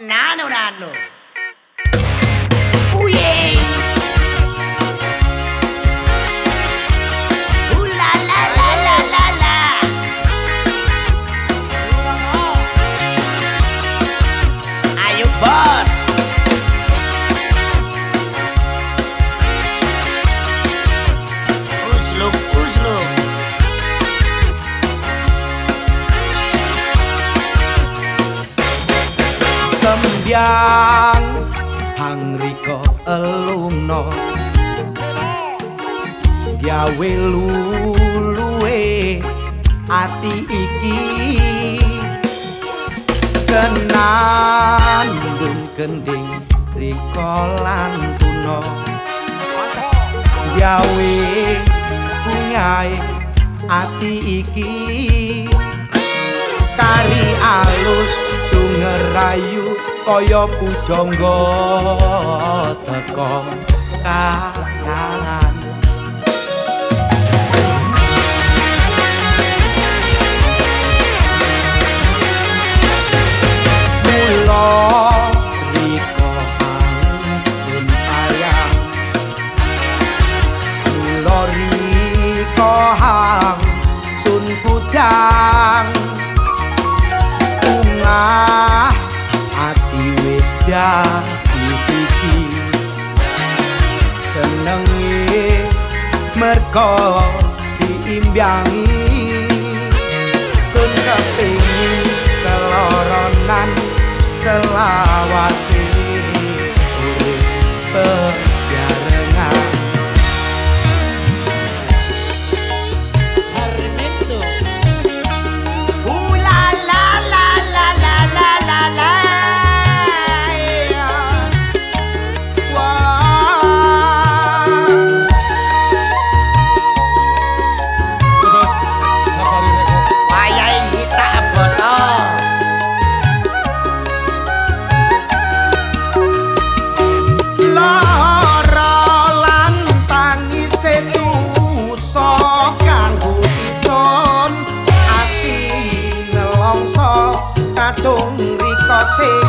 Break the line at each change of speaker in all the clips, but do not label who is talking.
ನಾನು ನಾನು
sembyang hangrika elungno. Gawe luluwe ati iki kenan dum kending rika lan tuna gawe punyae ati iki kaya pujangga teka kalangan. Mulo riko pun sayang. Mulo riko hang sun pujang merko diimbangi sun kepingin keloronan selawase kadung rika sing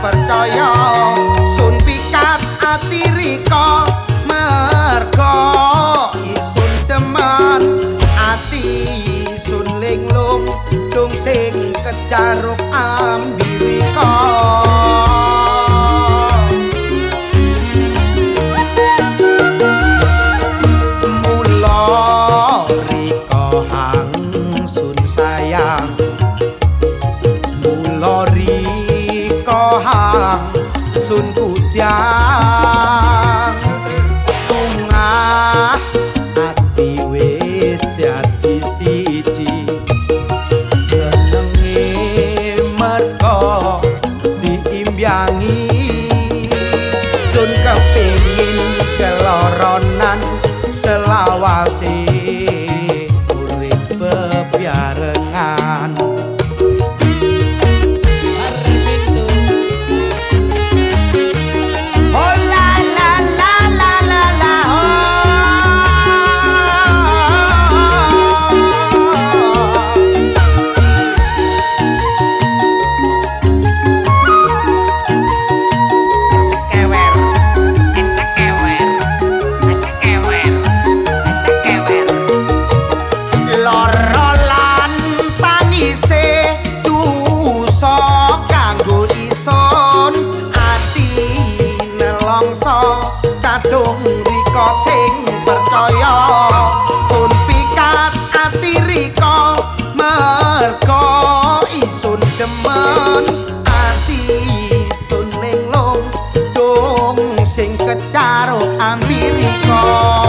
percaya
ก็เปีนก็รอรอน percaya pun pikat ati rika merga isun demen ati sun linglung dong sing kecaruk ambirika